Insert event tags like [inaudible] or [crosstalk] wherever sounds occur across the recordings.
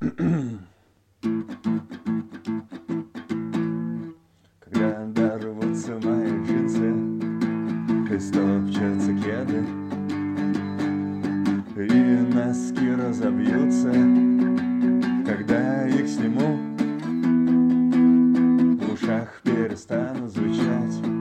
Когда дорвутся мои джинсы И стопчатся кеды И носки разобьются Когда их сниму В ушах перестанут звучать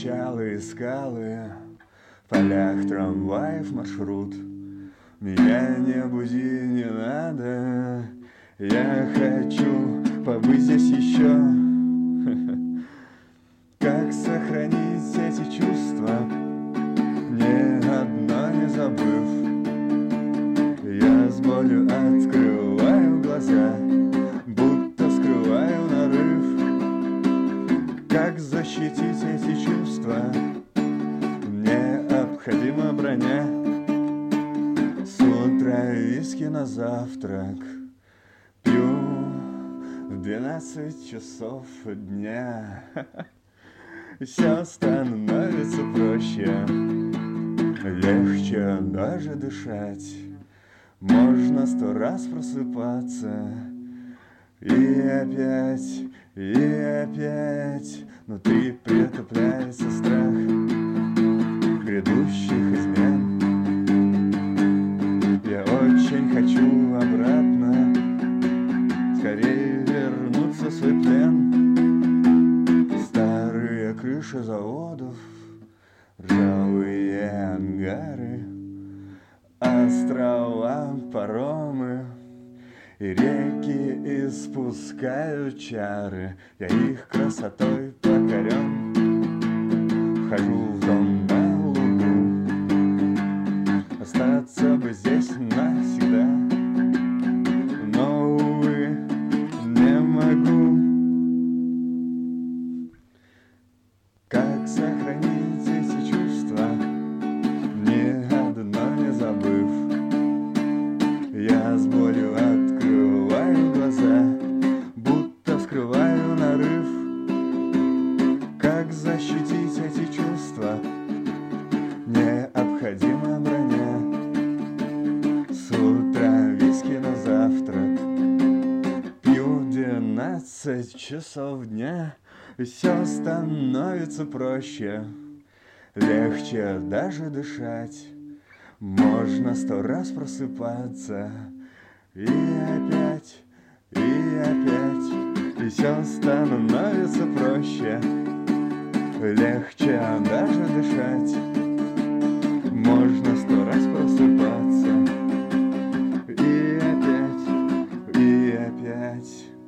промзоны, причалы и скалы, в полях трамваев маршрут. Меня не буди, не надо, я хочу побыть здесь еще. [laughs] Как сохранить эти чувства, ни одно не забыв? Я с болью открываю глаза, будто скрываю нарыв. Как защитить чувства? Необходима броня. С утра виски на завтрак пью в двенадцать часов дня. [laughs] Все становится проще, легче даже дышать. Можно сто раз просыпаться и опять, и опять внутри притупляется очень хочу обратно, скорее вернуться в свой плен. Старые крыши заводов, ржавые ангары, острова, паромы и реки испускают чары. Я их красотой покорен, вхожу в дом с болью открываю глаза, будто вскрываю нарыв. Как защитить эти чувства? Необходима броня. С утра виски на завтрак, пью двенадцать часов дня. Все становится проще, легче даже дышать. Можно сто раз просыпаться и опять, и опять И все становится проще. Легче даже дышать. Можно сто раз просыпаться. И опять, и опять.